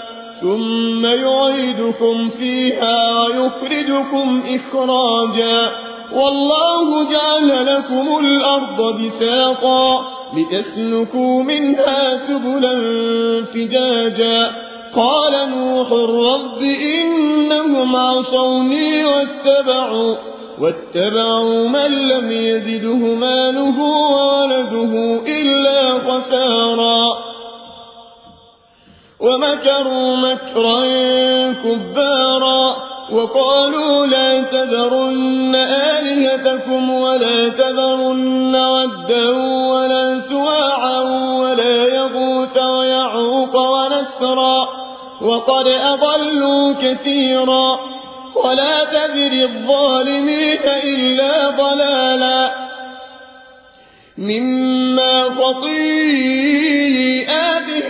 ثم يعيدكم فيها ويخرجكم إخراجا. والله جعل لكم الأرض بساقا لتسلكوا منها سبلا فجاجا. قال نوح رب إنهم عصوني واتبعوا واتبعوا من لم يزده ماله وولده إلا ومكروا مكرا كبارا وقالوا لا تذرن آلهتكم ولا تذرن ودا ولا سواعا ولا يغوث ويعوق ونسرا وقد أضلوا كثيرا ولا تذر الظالمين إلا ضلالا مما